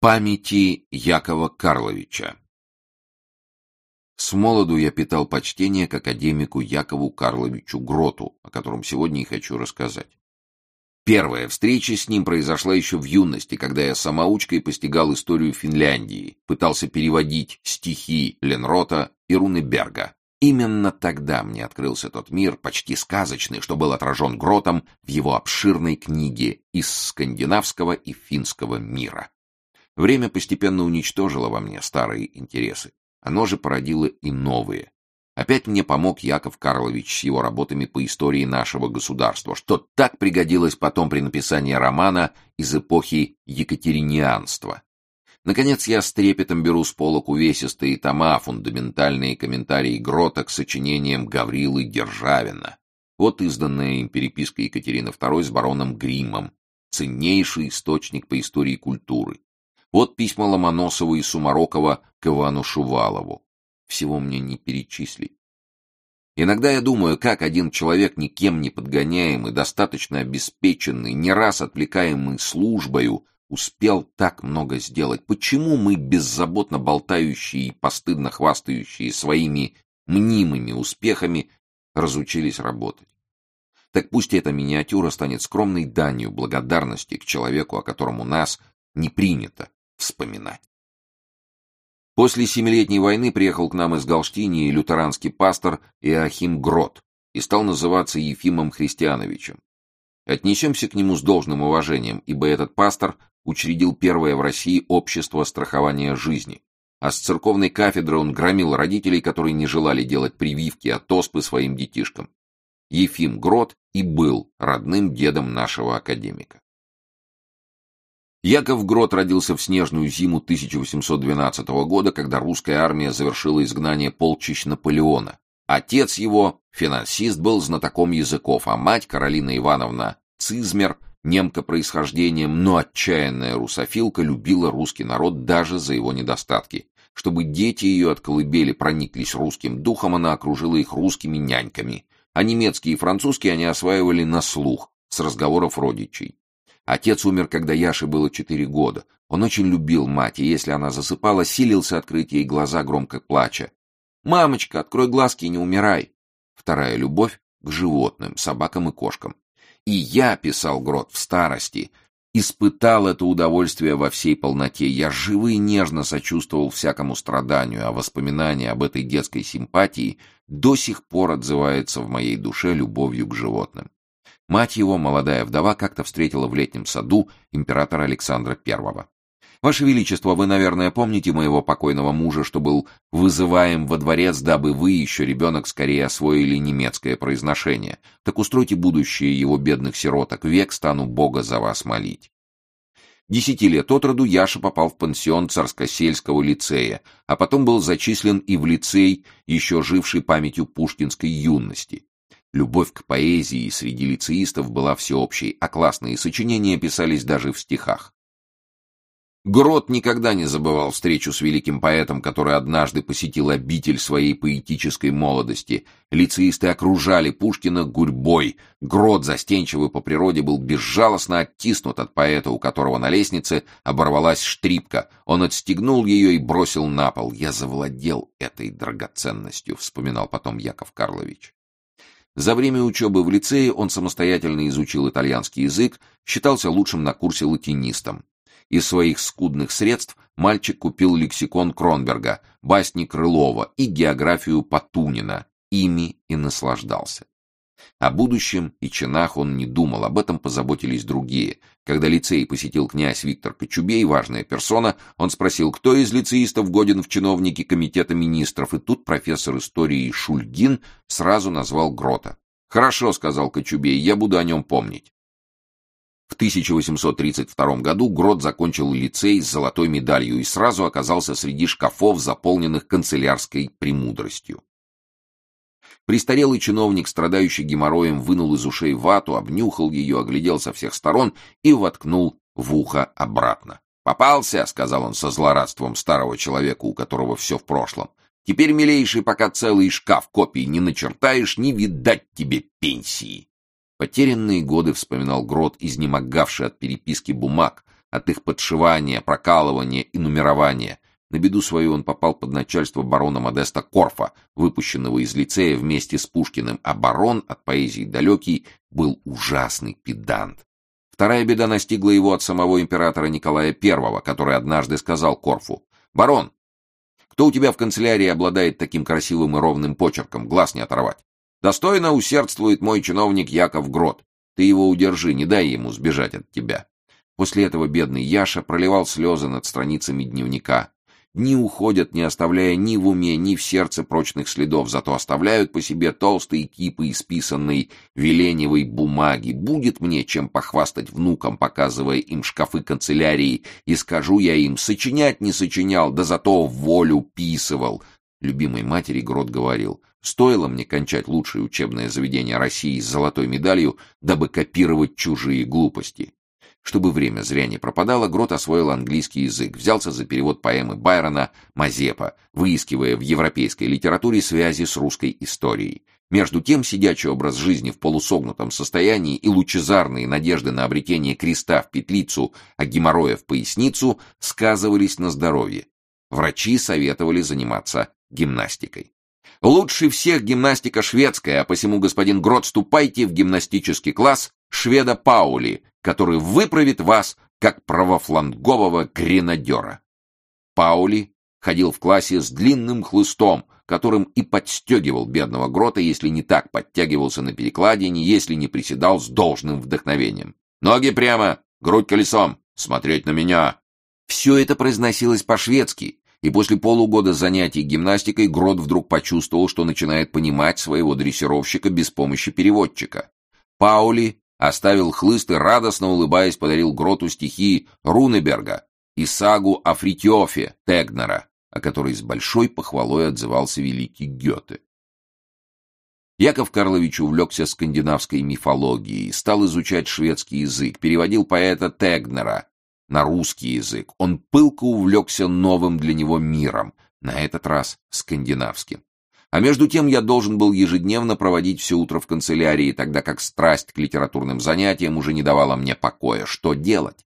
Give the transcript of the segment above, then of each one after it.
Памяти Якова Карловича С молоду я питал почтение к академику Якову Карловичу Гроту, о котором сегодня и хочу рассказать. Первая встреча с ним произошла еще в юности, когда я самоучкой постигал историю Финляндии, пытался переводить стихи Ленрота и Рунеберга. Именно тогда мне открылся тот мир, почти сказочный, что был отражен Гротом в его обширной книге «Из скандинавского и финского мира». Время постепенно уничтожило во мне старые интересы. Оно же породило и новые. Опять мне помог Яков Карлович с его работами по истории нашего государства, что так пригодилось потом при написании романа из эпохи Екатеринианства. Наконец, я с трепетом беру с полок увесистые тома, фундаментальные комментарии Грота к сочинениям Гаврилы Державина. Вот изданная им переписка Екатерины II с бароном Гриммом, ценнейший источник по истории культуры. Вот письма Ломоносова и Сумарокова к Ивану Шувалову. Всего мне не перечислить. Иногда я думаю, как один человек, никем не подгоняемый, достаточно обеспеченный, не раз отвлекаемый службою, успел так много сделать. Почему мы, беззаботно болтающие и постыдно хвастающие своими мнимыми успехами, разучились работать? Так пусть эта миниатюра станет скромной данью благодарности к человеку, о котором у нас не принято вспоминать. После Семилетней войны приехал к нам из Галштинии лютеранский пастор Иоахим Грот и стал называться Ефимом Христиановичем. Отнесемся к нему с должным уважением, ибо этот пастор учредил первое в России общество страхования жизни, а с церковной кафедры он громил родителей, которые не желали делать прививки от оспы своим детишкам. Ефим Грот и был родным дедом нашего академика. Яков Грот родился в снежную зиму 1812 года, когда русская армия завершила изгнание полчищ Наполеона. Отец его, финансист, был знатоком языков, а мать, Каролина Ивановна Цизмер, немка происхождением, но отчаянная русофилка, любила русский народ даже за его недостатки. Чтобы дети ее от колыбели прониклись русским духом, она окружила их русскими няньками, а немецкий и французский они осваивали на слух, с разговоров родичей. Отец умер, когда Яше было четыре года. Он очень любил мать, и если она засыпала, силился открыть ей глаза, громко плача. «Мамочка, открой глазки и не умирай!» Вторая любовь к животным, собакам и кошкам. И я, писал Грот, в старости, испытал это удовольствие во всей полноте. Я живо и нежно сочувствовал всякому страданию, а воспоминание об этой детской симпатии до сих пор отзывается в моей душе любовью к животным. Мать его, молодая вдова, как-то встретила в летнем саду императора Александра I. «Ваше Величество, вы, наверное, помните моего покойного мужа, что был вызываем во дворец, дабы вы, еще ребенок, скорее освоили немецкое произношение. Так устройте будущее его бедных сироток, век стану Бога за вас молить». Десяти лет от роду Яша попал в пансион Царскосельского лицея, а потом был зачислен и в лицей, еще живший памятью пушкинской юности. Любовь к поэзии среди лицеистов была всеобщей, а классные сочинения писались даже в стихах. Грот никогда не забывал встречу с великим поэтом, который однажды посетил обитель своей поэтической молодости. Лицеисты окружали Пушкина гурьбой. Грот, застенчивый по природе, был безжалостно оттиснут от поэта, у которого на лестнице оборвалась штрипка. Он отстегнул ее и бросил на пол. «Я завладел этой драгоценностью», — вспоминал потом Яков Карлович. За время учебы в лицее он самостоятельно изучил итальянский язык, считался лучшим на курсе латинистом. Из своих скудных средств мальчик купил лексикон Кронберга, басни Крылова и географию Патунина, ими и наслаждался. О будущем и чинах он не думал, об этом позаботились другие. Когда лицей посетил князь Виктор Кочубей, важная персона, он спросил, кто из лицеистов годен в чиновники комитета министров, и тут профессор истории Шульгин сразу назвал Грота. «Хорошо», — сказал Кочубей, — «я буду о нем помнить». В 1832 году Грот закончил лицей с золотой медалью и сразу оказался среди шкафов, заполненных канцелярской премудростью. Престарелый чиновник, страдающий геморроем, вынул из ушей вату, обнюхал ее, оглядел со всех сторон и воткнул в ухо обратно. «Попался», — сказал он со злорадством старого человека, у которого все в прошлом. «Теперь, милейший, пока целый шкаф копий не начертаешь, не видать тебе пенсии». Потерянные годы вспоминал Грот, изнемогавший от переписки бумаг, от их подшивания, прокалывания и нумерования. На беду свою он попал под начальство барона Модеста Корфа, выпущенного из лицея вместе с Пушкиным, а барон, от поэзии далекий, был ужасный педант. Вторая беда настигла его от самого императора Николая I, который однажды сказал Корфу, «Барон, кто у тебя в канцелярии обладает таким красивым и ровным почерком, глаз не оторвать? Достойно усердствует мой чиновник Яков Грот. Ты его удержи, не дай ему сбежать от тебя». После этого бедный Яша проливал слезы над страницами дневника. Дни уходят, не оставляя ни в уме, ни в сердце прочных следов, зато оставляют по себе толстые кипы исписанной веленевой бумаги. Будет мне чем похвастать внукам, показывая им шкафы канцелярии, и скажу я им, сочинять не сочинял, да зато волю писывал. Любимой матери Грот говорил, стоило мне кончать лучшее учебное заведение России с золотой медалью, дабы копировать чужие глупости. Чтобы время зря не пропадало, Грот освоил английский язык, взялся за перевод поэмы Байрона «Мазепа», выискивая в европейской литературе связи с русской историей. Между тем, сидячий образ жизни в полусогнутом состоянии и лучезарные надежды на обретение креста в петлицу, а геморроя в поясницу сказывались на здоровье. Врачи советовали заниматься гимнастикой. Лучше всех гимнастика шведская, а посему, господин Грот, ступайте в гимнастический класс шведа Паули, который выправит вас как правофлангового гренадера. Паули ходил в классе с длинным хлыстом, которым и подстегивал бедного Грота, если не так подтягивался на перекладине, если не приседал с должным вдохновением. «Ноги прямо, грудь колесом, смотреть на меня!» Все это произносилось по-шведски, и после полугода занятий гимнастикой Грот вдруг почувствовал, что начинает понимать своего дрессировщика без помощи переводчика. Паули оставил хлыст и, радостно улыбаясь, подарил Гроту стихи Рунеберга и сагу о Фритьофе Тегнера, о которой с большой похвалой отзывался великий Гёте. Яков Карлович увлекся скандинавской мифологией, стал изучать шведский язык, переводил поэта Тегнера на русский язык. Он пылко увлекся новым для него миром, на этот раз скандинавским. А между тем я должен был ежедневно проводить все утро в канцелярии, тогда как страсть к литературным занятиям уже не давала мне покоя. Что делать?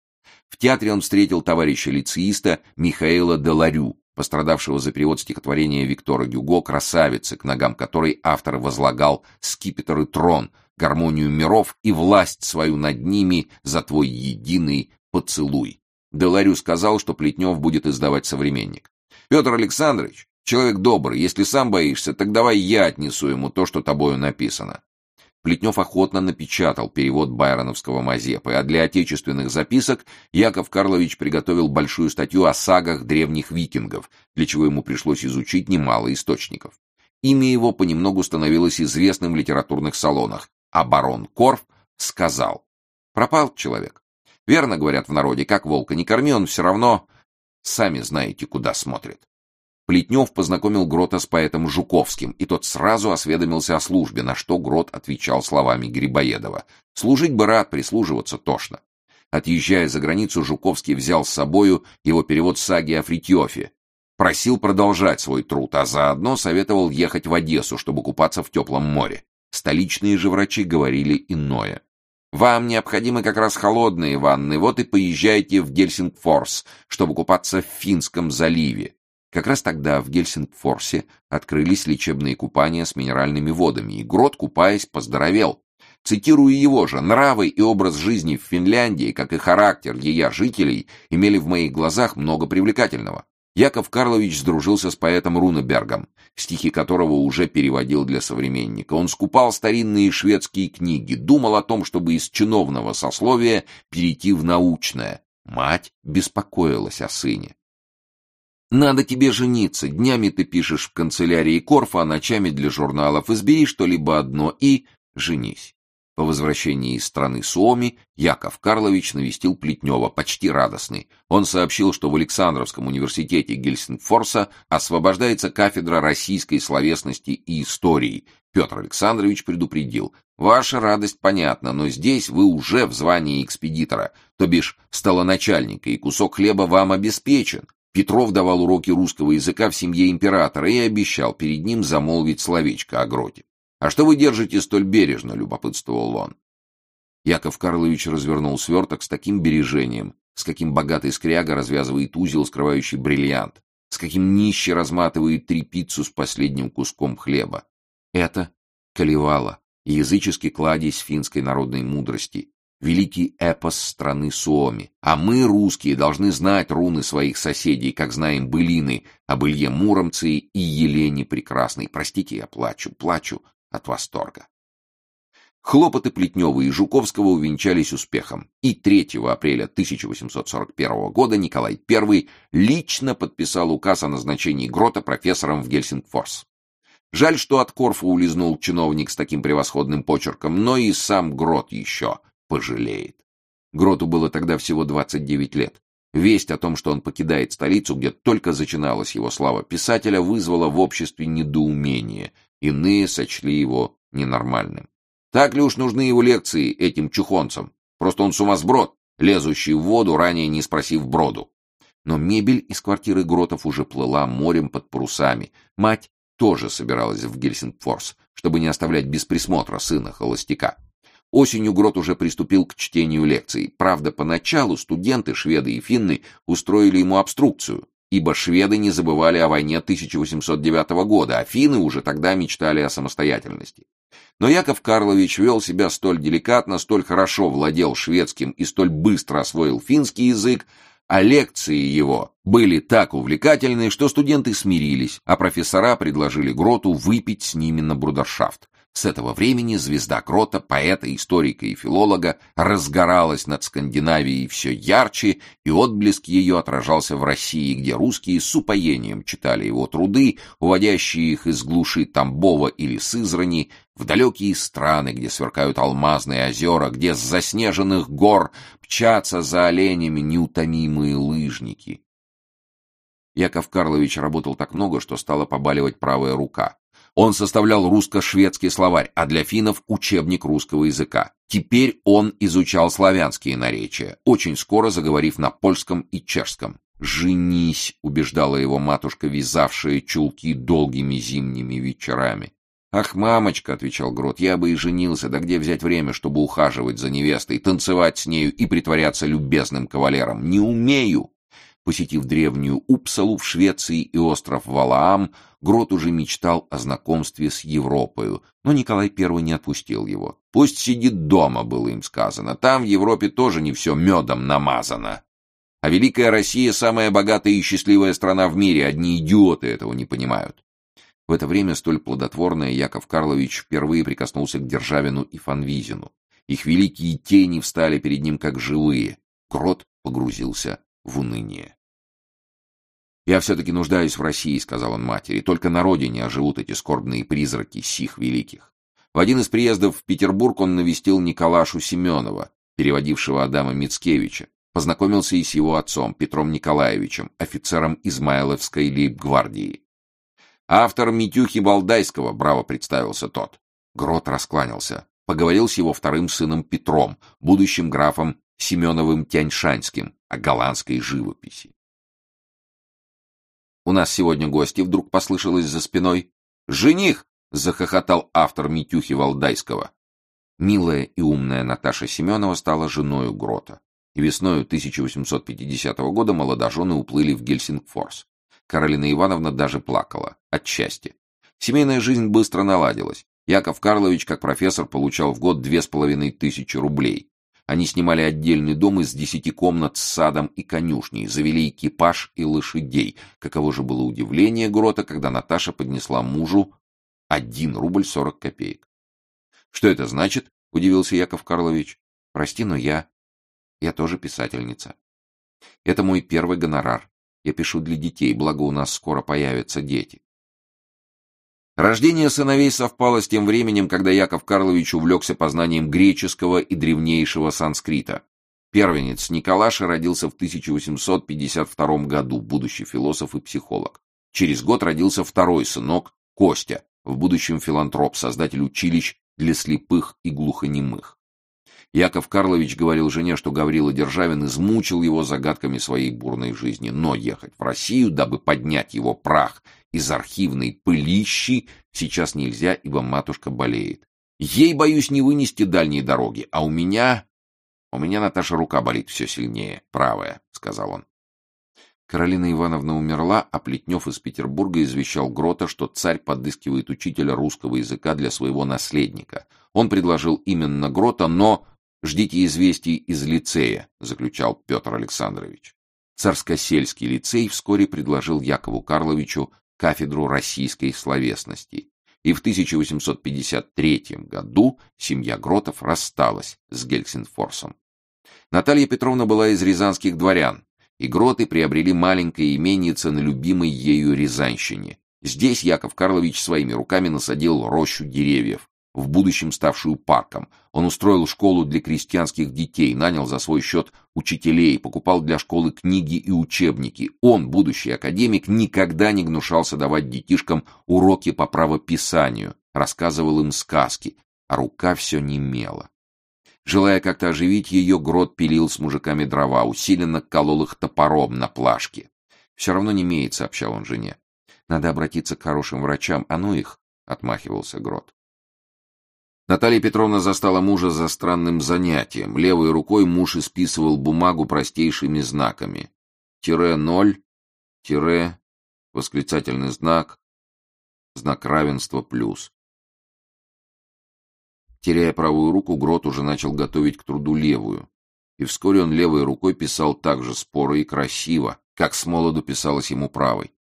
В театре он встретил товарища-лицеиста Михаила Деларю, пострадавшего за перевод стихотворения Виктора Гюго «Красавицы», к ногам которой автор возлагал скипетр и трон, гармонию миров и власть свою над ними за твой единый поцелуй. Деларю сказал, что Плетнев будет издавать «Современник». Петр Александрович, Человек добрый, если сам боишься, так давай я отнесу ему то, что тобою написано. Плетнев охотно напечатал перевод байроновского Мазепы, а для отечественных записок Яков Карлович приготовил большую статью о сагах древних викингов, для чего ему пришлось изучить немало источников. Имя его понемногу становилось известным в литературных салонах, а барон Корф сказал «Пропал человек. Верно говорят в народе, как волка не корми, он все равно, сами знаете, куда смотрит». Плетнев познакомил Грота с поэтом Жуковским, и тот сразу осведомился о службе, на что Грот отвечал словами Грибоедова. «Служить бы рад, прислуживаться тошно». Отъезжая за границу, Жуковский взял с собою его перевод саги о Фритьофе. Просил продолжать свой труд, а заодно советовал ехать в Одессу, чтобы купаться в теплом море. Столичные же врачи говорили иное. «Вам необходимы как раз холодные ванны, вот и поезжайте в Гельсингфорс, чтобы купаться в Финском заливе. Как раз тогда в Гельсингфорсе открылись лечебные купания с минеральными водами, и Грот, купаясь, поздоровел. Цитирую его же, нравы и образ жизни в Финляндии, как и характер ее жителей, имели в моих глазах много привлекательного. Яков Карлович сдружился с поэтом Рунебергом, стихи которого уже переводил для современника. Он скупал старинные шведские книги, думал о том, чтобы из чиновного сословия перейти в научное. Мать беспокоилась о сыне. Надо тебе жениться. Днями ты пишешь в канцелярии Корфа, а ночами для журналов. Избери что-либо одно и женись. По возвращении из страны Суоми Яков Карлович навестил Плетнева, почти радостный. Он сообщил, что в Александровском университете Гельсингфорса освобождается кафедра российской словесности и истории. Петр Александрович предупредил, «Ваша радость понятна, но здесь вы уже в звании экспедитора, то бишь столоначальника, и кусок хлеба вам обеспечен. Петров давал уроки русского языка в семье императора и обещал перед ним замолвить словечко о гроте. «А что вы держите столь бережно?» — любопытствовал он. Яков Карлович развернул сверток с таким бережением, с каким богатый скряга развязывает узел, скрывающий бриллиант, с каким нищий разматывает трепицу с последним куском хлеба. Это Калевала, языческий кладезь финской народной мудрости, великий эпос страны Суоми. А мы, русские, должны знать руны своих соседей, как знаем былины об Илье Муромце и Елене Прекрасной. Простите, я плачу, плачу от восторга. Хлопоты Плетнева и Жуковского увенчались успехом, и 3 апреля 1841 года Николай I лично подписал указ о назначении Грота профессором в Гельсингфорс. Жаль, что от Корфу улизнул чиновник с таким превосходным почерком, но и сам Грот еще пожалеет. Гроту было тогда всего 29 лет. Весть о том, что он покидает столицу, где только зачиналась его слава писателя, вызвала в обществе недоумение. Иные сочли его ненормальным. Так ли уж нужны его лекции этим чухонцам? Просто он сумасброд, лезущий в воду, ранее не спросив броду. Но мебель из квартиры Гротов уже плыла морем под парусами. Мать тоже собиралась в Гельсингфорс, чтобы не оставлять без присмотра сына холостяка. Осенью Грот уже приступил к чтению лекций. Правда, поначалу студенты, шведы и финны, устроили ему обструкцию, ибо шведы не забывали о войне 1809 года, а финны уже тогда мечтали о самостоятельности. Но Яков Карлович вел себя столь деликатно, столь хорошо владел шведским и столь быстро освоил финский язык, а лекции его были так увлекательны, что студенты смирились, а профессора предложили Гроту выпить с ними на брудершафт. С этого времени звезда Крота, поэта, историка и филолога, разгоралась над Скандинавией все ярче, и отблеск ее отражался в России, где русские с упоением читали его труды, уводящие их из глуши Тамбова или Сызрани, в далекие страны, где сверкают алмазные озера, где с заснеженных гор мчатся за оленями неутомимые лыжники. Яков Карлович работал так много, что стала побаливать правая рука. Он составлял русско-шведский словарь, а для финнов учебник русского языка. Теперь он изучал славянские наречия, очень скоро заговорив на польском и чешском. «Женись», — убеждала его матушка, вязавшая чулки долгими зимними вечерами. «Ах, мамочка», — отвечал Грот, — «я бы и женился, да где взять время, чтобы ухаживать за невестой, танцевать с нею и притворяться любезным кавалером? Не умею!» Посетив древнюю Упсалу в Швеции и остров Валаам, Грот уже мечтал о знакомстве с Европою, но Николай I не отпустил его. Пусть сидит дома, было им сказано. Там в Европе тоже не все медом намазано. А Великая Россия самая богатая и счастливая страна в мире, одни идиоты этого не понимают. В это время столь плодотворный Яков Карлович впервые прикоснулся к Державину и Фанвизину. Их великие тени встали перед ним как живые. Крот погрузился в уныние. «Я все-таки нуждаюсь в России», — сказал он матери. «Только на родине оживут эти скорбные призраки сих великих». В один из приездов в Петербург он навестил Николашу Семенова, переводившего Адама Мицкевича, познакомился и с его отцом, Петром Николаевичем, офицером Измайловской лейб-гвардии. «Автор Митюхи Балдайского», — браво представился тот. Грот раскланялся. Поговорил с его вторым сыном Петром, будущим графом Семеновым Тяньшанским, о голландской живописи. У нас сегодня гости, вдруг послышалось за спиной. «Жених!» — захохотал автор Митюхи Валдайского. Милая и умная Наташа Семенова стала женою Грота. И весною 1850 года молодожены уплыли в Гельсингфорс. Каролина Ивановна даже плакала. От счастья. Семейная жизнь быстро наладилась. Яков Карлович, как профессор, получал в год две с половиной тысячи рублей. Они снимали отдельный дом из десяти комнат с садом и конюшней, завели экипаж и лошадей. Каково же было удивление Грота, когда Наташа поднесла мужу один рубль сорок копеек. «Что это значит?» — удивился Яков Карлович. «Прости, но я... я тоже писательница. Это мой первый гонорар. Я пишу для детей, благо у нас скоро появятся дети. Рождение сыновей совпало с тем временем, когда Яков Карлович увлекся познанием греческого и древнейшего санскрита. Первенец Николаша родился в 1852 году, будущий философ и психолог. Через год родился второй сынок, Костя, в будущем филантроп, создатель училищ для слепых и глухонемых. Яков Карлович говорил жене, что Гаврила Державин измучил его загадками своей бурной жизни, но ехать в Россию, дабы поднять его прах из архивной пылищи, сейчас нельзя, ибо матушка болеет. Ей, боюсь, не вынести дальние дороги, а у меня... У меня, Наташа, рука болит все сильнее, правая, сказал он. Каролина Ивановна умерла, а Плетнев из Петербурга извещал Грота, что царь подыскивает учителя русского языка для своего наследника. Он предложил именно Грота, но ждите известий из лицея, заключал Петр Александрович. Царско-сельский лицей вскоре предложил Якову Карловичу кафедру российской словесности. И в 1853 году семья Гротов рассталась с Гельсинфорсом. Наталья Петровна была из рязанских дворян, и Гроты приобрели маленькое именице на любимой ею Рязанщине. Здесь Яков Карлович своими руками насадил рощу деревьев, в будущем ставшую парком. Он устроил школу для крестьянских детей, нанял за свой счет учителей, покупал для школы книги и учебники. Он, будущий академик, никогда не гнушался давать детишкам уроки по правописанию, рассказывал им сказки, а рука все немела. Желая как-то оживить ее, Грот пилил с мужиками дрова, усиленно колол их топором на плашке. «Все равно не имеет», — сообщал он жене. «Надо обратиться к хорошим врачам, а ну их», — отмахивался Грот. Наталья Петровна застала мужа за странным занятием. Левой рукой муж исписывал бумагу простейшими знаками. Тире ноль, тире, восклицательный знак, знак равенства плюс. Теряя правую руку, Грот уже начал готовить к труду левую. И вскоре он левой рукой писал так же споро и красиво, как с молоду писалось ему правой.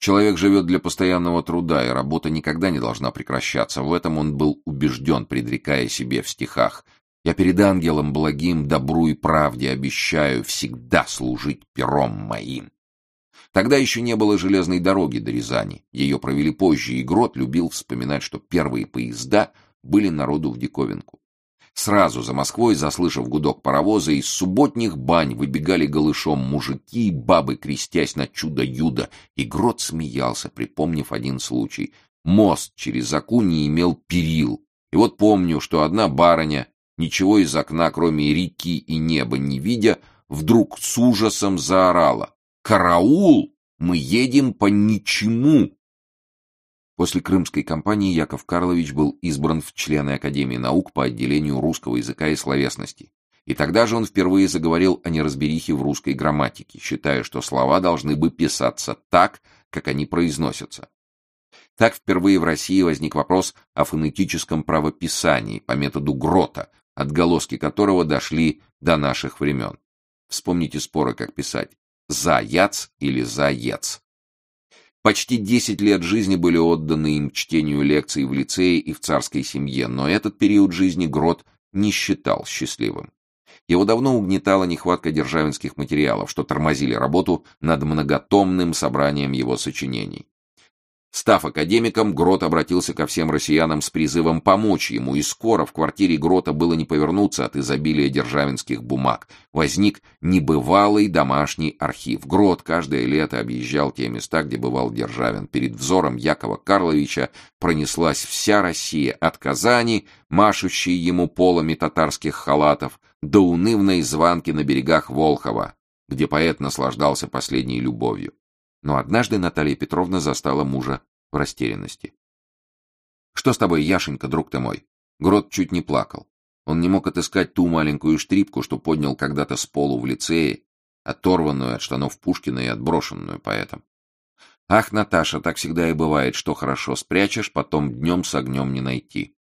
Человек живет для постоянного труда, и работа никогда не должна прекращаться. В этом он был убежден, предрекая себе в стихах. «Я перед ангелом благим, добру и правде обещаю всегда служить пером моим». Тогда еще не было железной дороги до Рязани. Ее провели позже, и Грот любил вспоминать, что первые поезда были народу в диковинку. Сразу за Москвой, заслышав гудок паровоза, из субботних бань выбегали голышом мужики и бабы, крестясь на чудо-юдо, и Грот смеялся, припомнив один случай. Мост через Аку не имел перил. И вот помню, что одна барыня, ничего из окна, кроме реки и неба не видя, вдруг с ужасом заорала. «Караул! Мы едем по ничему!» После Крымской кампании Яков Карлович был избран в члены Академии наук по отделению русского языка и словесности. И тогда же он впервые заговорил о неразберихе в русской грамматике, считая, что слова должны бы писаться так, как они произносятся. Так впервые в России возник вопрос о фонетическом правописании по методу Грота, отголоски которого дошли до наших времен. Вспомните споры, как писать «заяц» или «заец». Почти 10 лет жизни были отданы им чтению лекций в лицее и в царской семье, но этот период жизни Грот не считал счастливым. Его давно угнетала нехватка державинских материалов, что тормозили работу над многотомным собранием его сочинений. Став академиком, Грот обратился ко всем россиянам с призывом помочь ему, и скоро в квартире Грота было не повернуться от изобилия державинских бумаг. Возник небывалый домашний архив. Грот каждое лето объезжал те места, где бывал Державин. Перед взором Якова Карловича пронеслась вся Россия, от Казани, машущей ему полами татарских халатов, до унывной званки на берегах Волхова, где поэт наслаждался последней любовью. Но однажды Наталья Петровна застала мужа в растерянности. «Что с тобой, Яшенька, друг ты мой?» Грот чуть не плакал. Он не мог отыскать ту маленькую штрипку, что поднял когда-то с полу в лицее, оторванную от штанов Пушкина и отброшенную поэтом. Ах, Наташа, так всегда и бывает, что хорошо спрячешь, потом днем с огнем не найти.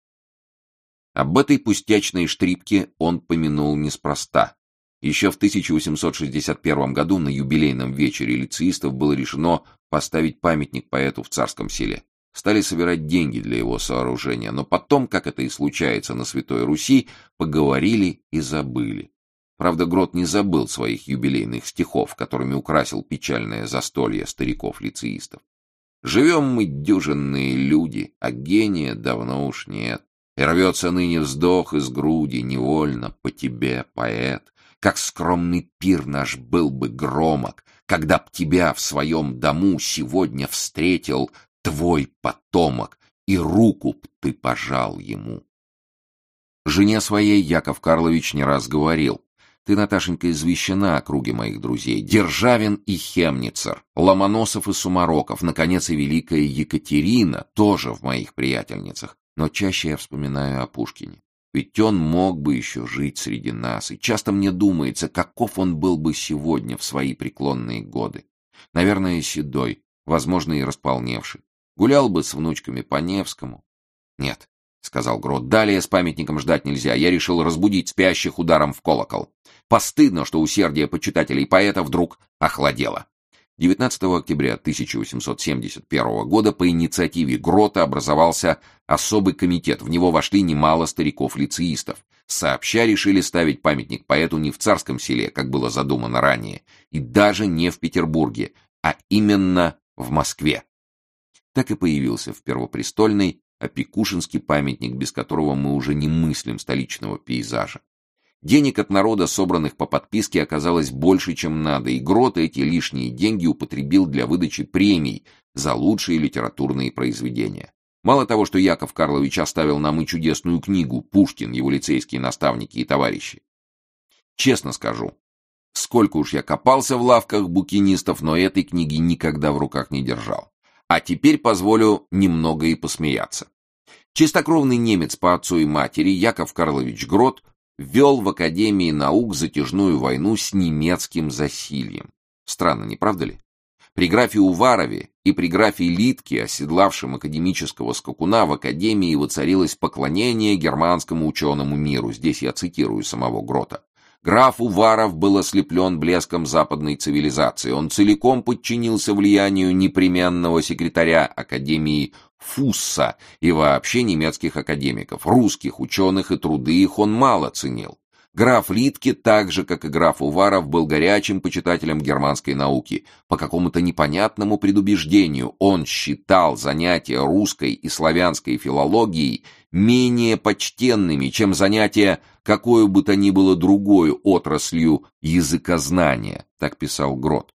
Об этой пустячной штрипке он помянул неспроста. Еще в 1861 году на юбилейном вечере лицеистов было решено поставить памятник поэту в Царском селе. Стали собирать деньги для его сооружения, но потом, как это и случается на Святой Руси, поговорили и забыли. Правда, Грот не забыл своих юбилейных стихов, которыми украсил печальное застолье стариков-лицеистов. «Живем мы дюжинные люди, а гения давно уж нет. И рвется ныне вздох из груди невольно по тебе, поэт, как скромный пир наш был бы громок, когда б тебя в своем дому сегодня встретил твой потомок, и руку б ты пожал ему. Жене своей Яков Карлович не раз говорил, ты, Наташенька, извещена о круге моих друзей. Державин и Хемницер, Ломоносов и Сумароков, наконец, и Великая Екатерина, тоже в моих приятельницах. Но чаще я вспоминаю о Пушкине. Ведь он мог бы еще жить среди нас, и часто мне думается, каков он был бы сегодня в свои преклонные годы. Наверное, седой, возможно, и располневший. Гулял бы с внучками по Невскому. Нет, — сказал Грот, — далее с памятником ждать нельзя. Я решил разбудить спящих ударом в колокол. Постыдно, что усердие почитателей поэта вдруг охладело. 19 октября 1871 года по инициативе Грота образовался особый комитет. В него вошли немало стариков-лицеистов. Сообща решили ставить памятник поэту не в Царском селе, как было задумано ранее, и даже не в Петербурге, а именно в Москве. Так и появился в Первопрестольной опекушинский памятник, без которого мы уже не мыслим столичного пейзажа. Денег от народа, собранных по подписке, оказалось больше, чем надо, и Грот эти лишние деньги употребил для выдачи премий за лучшие литературные произведения. Мало того, что Яков Карлович оставил нам и чудесную книгу «Пушкин, его лицейские наставники и товарищи». Честно скажу, сколько уж я копался в лавках букинистов, но этой книги никогда в руках не держал. А теперь позволю немного и посмеяться. Чистокровный немец по отцу и матери Яков Карлович Грот вел в Академии наук затяжную войну с немецким засильем. Странно, не правда ли? При графе Уварове и при графе Литке, оседлавшем академического скакуна, в Академии воцарилось поклонение германскому ученому миру. Здесь я цитирую самого Грота. Граф Уваров был ослеплен блеском западной цивилизации. Он целиком подчинился влиянию непременного секретаря Академии Фусса и вообще немецких академиков. Русских ученых и труды их он мало ценил. Граф Литке, так же, как и граф Уваров, был горячим почитателем германской науки. По какому-то непонятному предубеждению он считал занятия русской и славянской филологией менее почтенными, чем занятия какой бы то ни было другой отраслью языкознания, так писал Грот.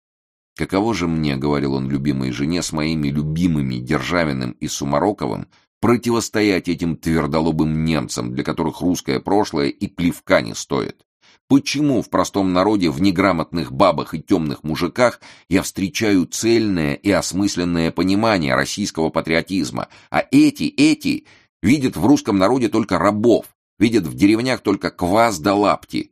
Каково же мне, говорил он любимой жене, с моими любимыми Державиным и Сумароковым, противостоять этим твердолобым немцам, для которых русское прошлое и плевка не стоит? Почему в простом народе, в неграмотных бабах и темных мужиках я встречаю цельное и осмысленное понимание российского патриотизма, а эти, эти видят в русском народе только рабов, видят в деревнях только квас да лапти?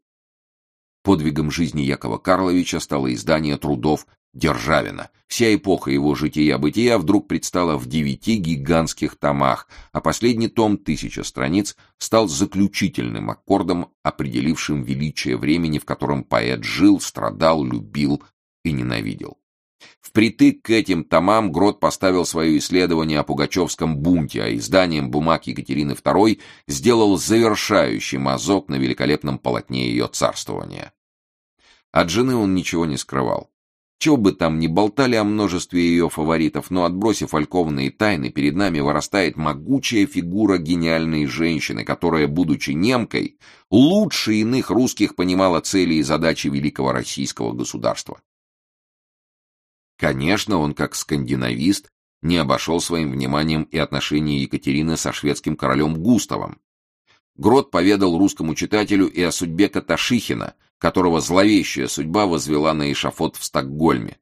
Подвигом жизни Якова Карловича стало издание трудов Державина. Вся эпоха его жития-бытия вдруг предстала в девяти гигантских томах, а последний том, тысяча страниц, стал заключительным аккордом, определившим величие времени, в котором поэт жил, страдал, любил и ненавидел. Впритык к этим томам Грот поставил свое исследование о Пугачевском бунте, а изданием бумаг Екатерины II сделал завершающий мазок на великолепном полотне ее царствования. От жены он ничего не скрывал. Чего бы там ни болтали о множестве ее фаворитов, но отбросив альковные тайны, перед нами вырастает могучая фигура гениальной женщины, которая, будучи немкой, лучше иных русских понимала цели и задачи великого российского государства. Конечно, он, как скандинавист, не обошел своим вниманием и отношения Екатерины со шведским королем Густавом. Грот поведал русскому читателю и о судьбе Каташихина, которого зловещая судьба возвела на эшафот в Стокгольме.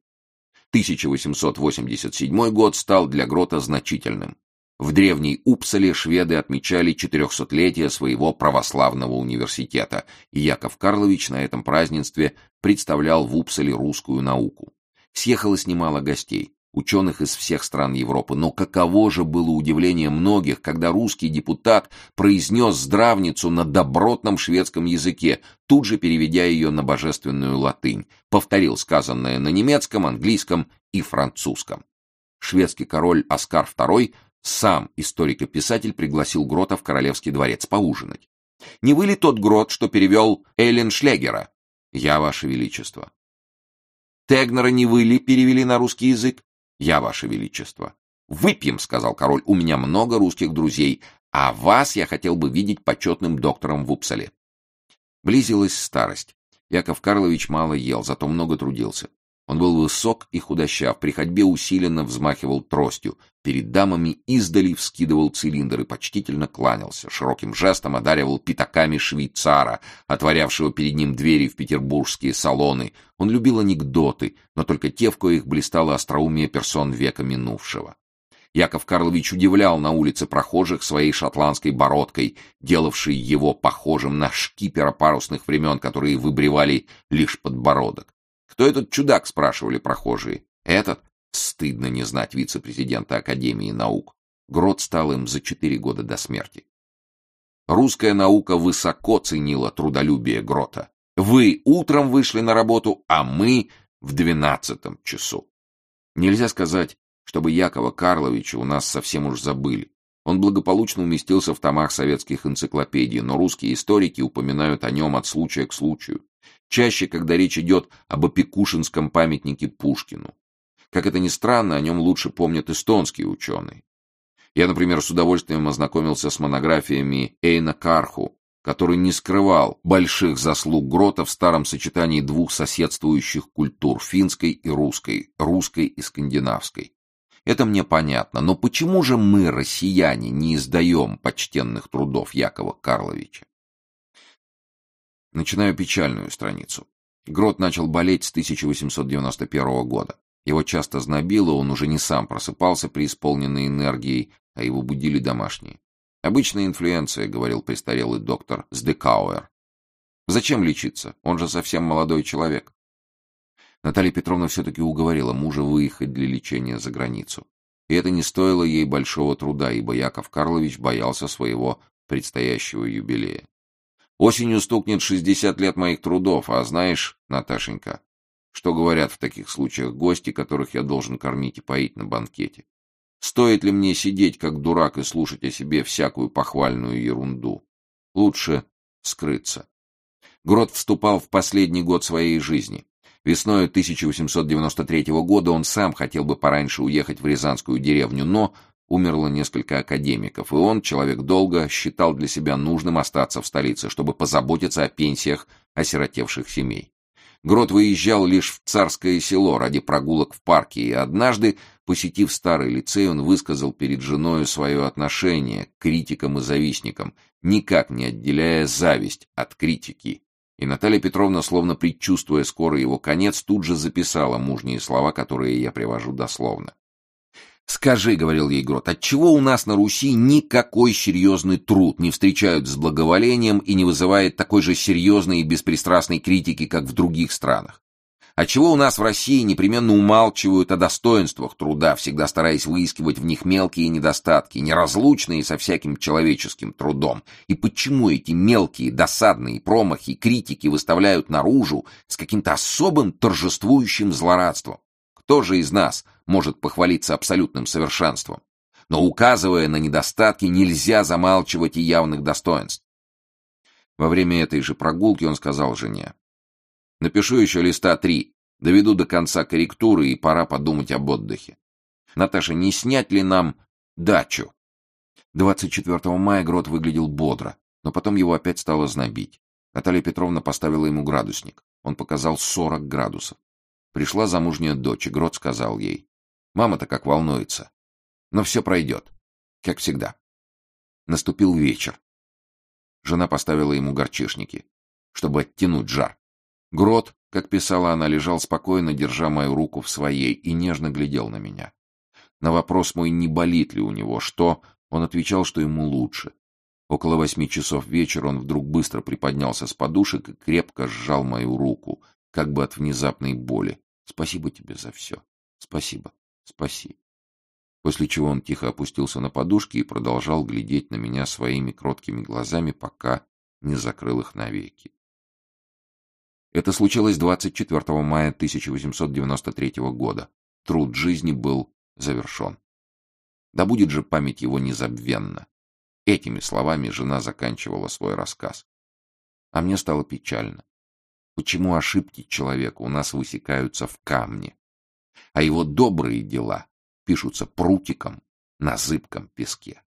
1887 год стал для Грота значительным. В древней Упсале шведы отмечали 400-летие своего православного университета, и Яков Карлович на этом празднестве представлял в Упсале русскую науку. Съехалось немало гостей ученых из всех стран Европы. Но каково же было удивление многих, когда русский депутат произнес здравницу на добротном шведском языке, тут же переведя ее на божественную латынь, повторил сказанное на немецком, английском и французском. Шведский король Оскар II сам историк-писатель пригласил Грота в королевский дворец поужинать. «Не вы ли тот Грот, что перевел Эллен Шлегера?» «Я, ваше величество». «Тегнера не вы ли перевели на русский язык?» «Я, ваше величество». «Выпьем», — сказал король, — «у меня много русских друзей, а вас я хотел бы видеть почетным доктором в Упсале». Близилась старость. Яков Карлович мало ел, зато много трудился. Он был высок и худощав, при ходьбе усиленно взмахивал тростью, перед дамами издали вскидывал цилиндр и почтительно кланялся, широким жестом одаривал пятаками швейцара, отворявшего перед ним двери в петербургские салоны. Он любил анекдоты, но только те, в коих блистало остроумие персон века минувшего. Яков Карлович удивлял на улице прохожих своей шотландской бородкой, делавшей его похожим на шкипера парусных времен, которые выбривали лишь подбородок. «Кто этот чудак?» — спрашивали прохожие. «Этот?» — стыдно не знать вице-президента Академии наук. Грот стал им за четыре года до смерти. Русская наука высоко ценила трудолюбие Грота. Вы утром вышли на работу, а мы в двенадцатом часу. Нельзя сказать, чтобы Якова Карловича у нас совсем уж забыли. Он благополучно уместился в томах советских энциклопедий, но русские историки упоминают о нем от случая к случаю. Чаще, когда речь идет об опекушинском памятнике Пушкину. Как это ни странно, о нем лучше помнят эстонские ученые. Я, например, с удовольствием ознакомился с монографиями Эйна Карху, который не скрывал больших заслуг Грота в старом сочетании двух соседствующих культур – финской и русской, русской и скандинавской. Это мне понятно, но почему же мы, россияне, не издаем почтенных трудов Якова Карловича? Начинаю печальную страницу. Грот начал болеть с 1891 года. Его часто знобило, он уже не сам просыпался при исполненной энергией, а его будили домашние. «Обычная инфлюенция», — говорил престарелый доктор Сдекауэр. «Зачем лечиться? Он же совсем молодой человек». Наталья Петровна все-таки уговорила мужа выехать для лечения за границу. И это не стоило ей большого труда, ибо Яков Карлович боялся своего предстоящего юбилея. «Осенью стукнет шестьдесят лет моих трудов, а знаешь, Наташенька, что говорят в таких случаях гости, которых я должен кормить и поить на банкете? Стоит ли мне сидеть как дурак и слушать о себе всякую похвальную ерунду? Лучше скрыться. Грот вступал в последний год своей жизни. Весной 1893 года он сам хотел бы пораньше уехать в Рязанскую деревню, но умерло несколько академиков, и он, человек долго, считал для себя нужным остаться в столице, чтобы позаботиться о пенсиях осиротевших семей. Грот выезжал лишь в царское село ради прогулок в парке, и однажды, посетив старый лицей, он высказал перед женой свое отношение к критикам и завистникам, никак не отделяя зависть от критики. И Наталья Петровна, словно предчувствуя скоро его конец, тут же записала мужние слова, которые я привожу дословно. «Скажи, — говорил ей Грот, — отчего у нас на Руси никакой серьезный труд не встречают с благоволением и не вызывает такой же серьезной и беспристрастной критики, как в других странах? Отчего у нас в России непременно умалчивают о достоинствах труда, всегда стараясь выискивать в них мелкие недостатки, неразлучные со всяким человеческим трудом? И почему эти мелкие, досадные промахи критики выставляют наружу с каким-то особым торжествующим злорадством? Кто же из нас может похвалиться абсолютным совершенством. Но указывая на недостатки, нельзя замалчивать и явных достоинств. Во время этой же прогулки он сказал жене, «Напишу еще листа три, доведу до конца корректуры, и пора подумать об отдыхе. Наташа, не снять ли нам дачу?» 24 мая Грот выглядел бодро, но потом его опять стало знобить. Наталья Петровна поставила ему градусник. Он показал 40 градусов. Пришла замужняя дочь, и Грот сказал ей, Мама-то как волнуется. Но все пройдет. Как всегда. Наступил вечер. Жена поставила ему горчишники, чтобы оттянуть жар. Грот, как писала она, лежал спокойно, держа мою руку в своей, и нежно глядел на меня. На вопрос мой, не болит ли у него что, он отвечал, что ему лучше. Около восьми часов вечера он вдруг быстро приподнялся с подушек и крепко сжал мою руку, как бы от внезапной боли. «Спасибо тебе за все. Спасибо. Спаси. После чего он тихо опустился на подушки и продолжал глядеть на меня своими кроткими глазами, пока не закрыл их навеки. Это случилось 24 мая 1893 года. Труд жизни был завершен. Да будет же память его незабвенна. Этими словами жена заканчивала свой рассказ. А мне стало печально. Почему ошибки человека у нас высекаются в камне? А его добрые дела пишутся прутиком на зыбком песке.